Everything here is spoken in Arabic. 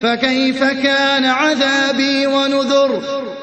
فكيف كان عذابي ونذر